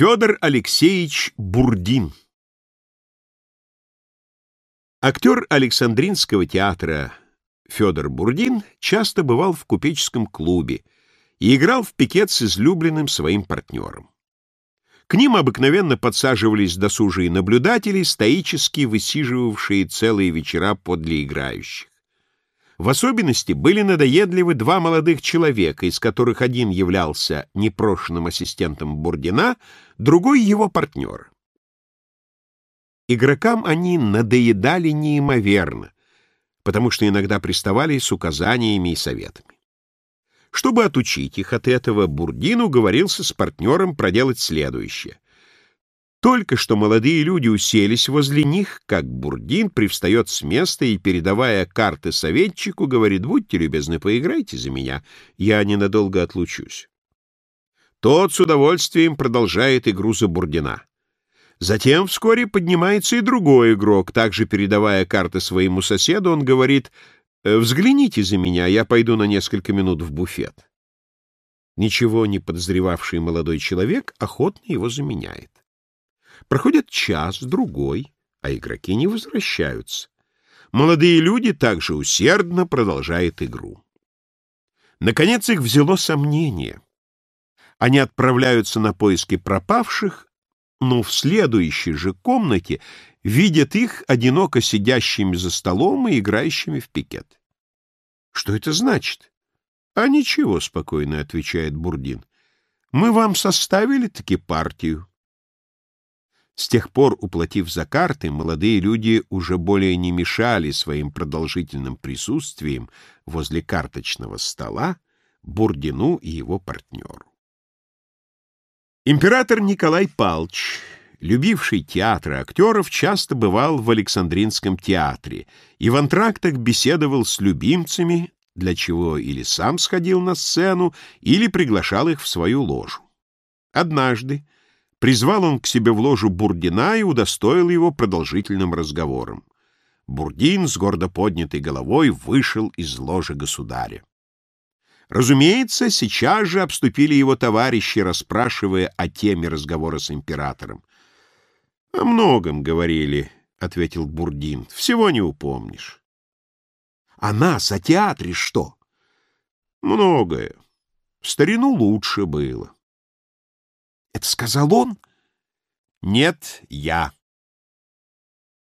Федор Алексеевич Бурдин Актер Александринского театра Федор Бурдин часто бывал в купеческом клубе и играл в пикет с излюбленным своим партнером. К ним обыкновенно подсаживались досужие наблюдатели, стоически высиживавшие целые вечера подле играющих. В особенности были надоедливы два молодых человека, из которых один являлся непрошенным ассистентом Бурдина, другой — его партнер. Игрокам они надоедали неимоверно, потому что иногда приставали с указаниями и советами. Чтобы отучить их от этого, Бурдин уговорился с партнером проделать следующее — только что молодые люди уселись возле них, как Бурдин привстает с места и, передавая карты советчику, говорит, «Будьте любезны, поиграйте за меня, я ненадолго отлучусь». Тот с удовольствием продолжает игру за Бурдина. Затем вскоре поднимается и другой игрок, также передавая карты своему соседу, он говорит, «Взгляните за меня, я пойду на несколько минут в буфет». Ничего не подозревавший молодой человек охотно его заменяет. Проходит час, другой, а игроки не возвращаются. Молодые люди также усердно продолжают игру. Наконец их взяло сомнение. Они отправляются на поиски пропавших, но в следующей же комнате видят их одиноко сидящими за столом и играющими в пикет. Что это значит? А ничего, спокойно отвечает Бурдин. Мы вам составили таки партию. С тех пор, уплатив за карты, молодые люди уже более не мешали своим продолжительным присутствием возле карточного стола Бурдину и его партнеру. Император Николай Палч, любивший театр актеров, часто бывал в Александринском театре и в антрактах беседовал с любимцами, для чего или сам сходил на сцену, или приглашал их в свою ложу. Однажды, Призвал он к себе в ложу Бурдина и удостоил его продолжительным разговором. Бурдин с гордо поднятой головой вышел из ложи государя. Разумеется, сейчас же обступили его товарищи, расспрашивая о теме разговора с императором. — О многом говорили, — ответил Бурдин, — всего не упомнишь. — А нас, о театре что? — Многое. В старину лучше было. — это сказал он? Нет, я.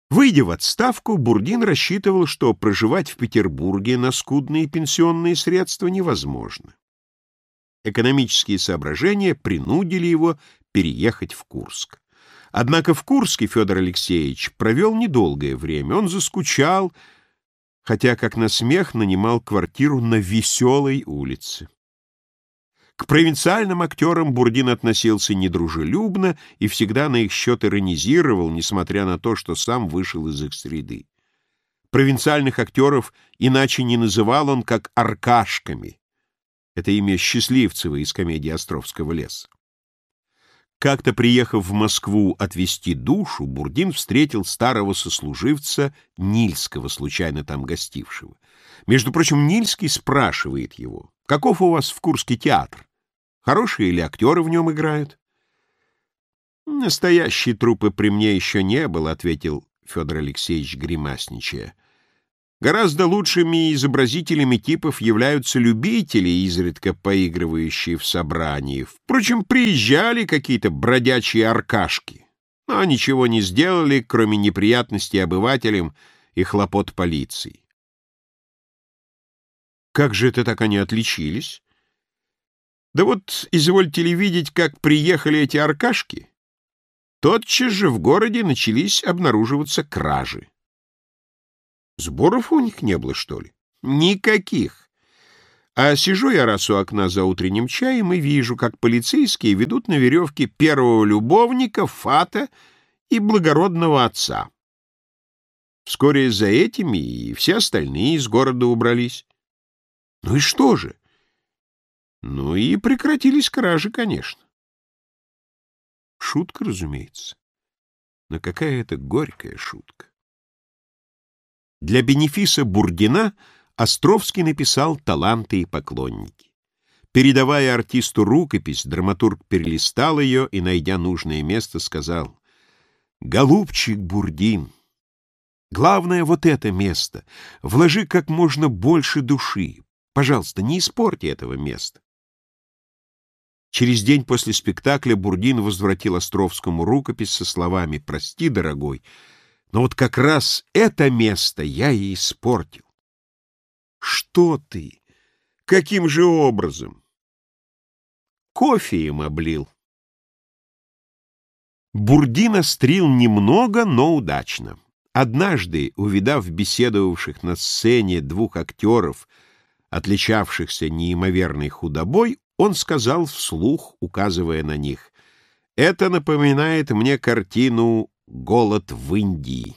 Выйдя в отставку, Бурдин рассчитывал, что проживать в Петербурге на скудные пенсионные средства невозможно. Экономические соображения принудили его переехать в Курск. Однако в Курске Федор Алексеевич провел недолгое время. Он заскучал, хотя, как на смех, нанимал квартиру на Веселой улице. К провинциальным актерам Бурдин относился недружелюбно и всегда на их счет иронизировал, несмотря на то, что сам вышел из их среды. Провинциальных актеров иначе не называл он, как «аркашками». Это имя Счастливцева из комедии «Островского леса». Как-то приехав в Москву отвезти душу, Бурдин встретил старого сослуживца Нильского, случайно там гостившего. Между прочим, Нильский спрашивает его, «Каков у вас в Курске театр?» Хорошие ли актеры в нем играют? Настоящие трупы при мне еще не было, ответил Федор Алексеевич гримасничая. Гораздо лучшими изобразителями типов являются любители, изредка поигрывающие в собрании. Впрочем, приезжали какие-то бродячие аркашки, но ничего не сделали, кроме неприятностей обывателям и хлопот полиции. Как же это так они отличились? Да вот, извольте ли видеть, как приехали эти аркашки? Тотчас же в городе начались обнаруживаться кражи. Сборов у них не было, что ли? Никаких. А сижу я раз у окна за утренним чаем и вижу, как полицейские ведут на веревке первого любовника, фата и благородного отца. Вскоре за этими и все остальные из города убрались. Ну и что же? Ну и прекратились кражи, конечно. Шутка, разумеется. Но какая это горькая шутка. Для бенефиса Бурдина Островский написал «Таланты и поклонники». Передавая артисту рукопись, драматург перелистал ее и, найдя нужное место, сказал, «Голубчик Бурдин, главное вот это место. Вложи как можно больше души. Пожалуйста, не испорти этого места». Через день после спектакля Бурдин возвратил Островскому рукопись со словами «Прости, дорогой, но вот как раз это место я и испортил». «Что ты? Каким же образом?» кофе им облил. Бурдин острил немного, но удачно. Однажды, увидав беседовавших на сцене двух актеров, отличавшихся неимоверной худобой, он сказал вслух, указывая на них, «Это напоминает мне картину «Голод в Индии».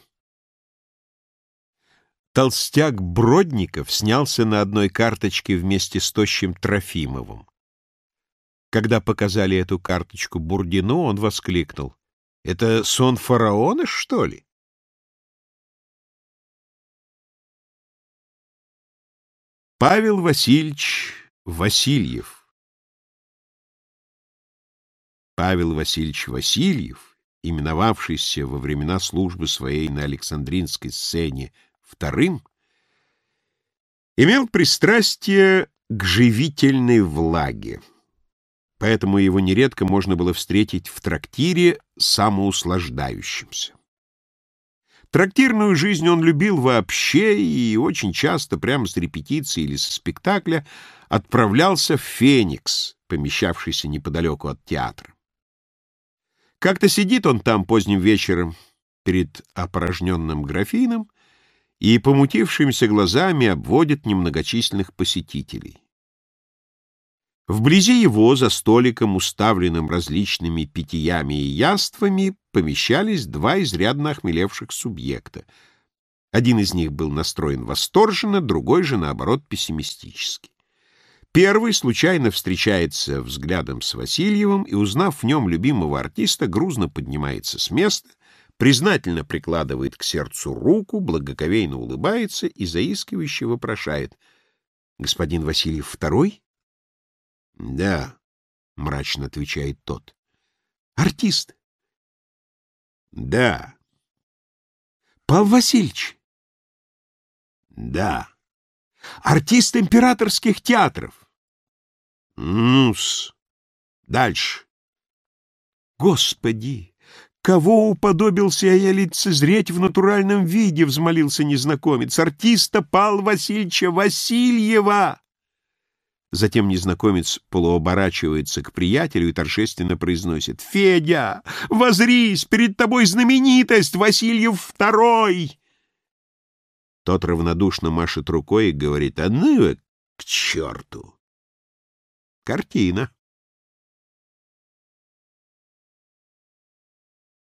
Толстяк Бродников снялся на одной карточке вместе с тощим Трофимовым. Когда показали эту карточку Бурдину, он воскликнул. «Это сон фараона, что ли?» Павел Васильевич Васильев Павел Васильевич Васильев, именовавшийся во времена службы своей на Александринской сцене вторым, имел пристрастие к живительной влаге поэтому его нередко можно было встретить в трактире самоуслаждающимся. Трактирную жизнь он любил вообще и очень часто прямо с репетиции или со спектакля отправлялся в «Феникс», помещавшийся неподалеку от театра. Как-то сидит он там поздним вечером перед опорожненным графином и помутившимися глазами обводит немногочисленных посетителей. Вблизи его, за столиком, уставленным различными питьями и яствами, помещались два изрядно охмелевших субъекта. Один из них был настроен восторженно, другой же, наоборот, пессимистически. Первый случайно встречается взглядом с Васильевым и, узнав в нем любимого артиста, грузно поднимается с места, признательно прикладывает к сердцу руку, благоговейно улыбается и заискивающе вопрошает. «Господин Васильев второй?» — Да, — мрачно отвечает тот. — Артист? — Да. — Павел Васильевич? — Да. — Артист императорских театров? — Ну-с. Дальше. — Господи! Кого уподобился я лицезреть в натуральном виде, — взмолился незнакомец. — Артиста Павла Васильевича Васильева! Затем незнакомец полуоборачивается к приятелю и торжественно произносит «Федя, возрись, перед тобой знаменитость Васильев Второй!» Тот равнодушно машет рукой и говорит «А ну к черту!» Картина.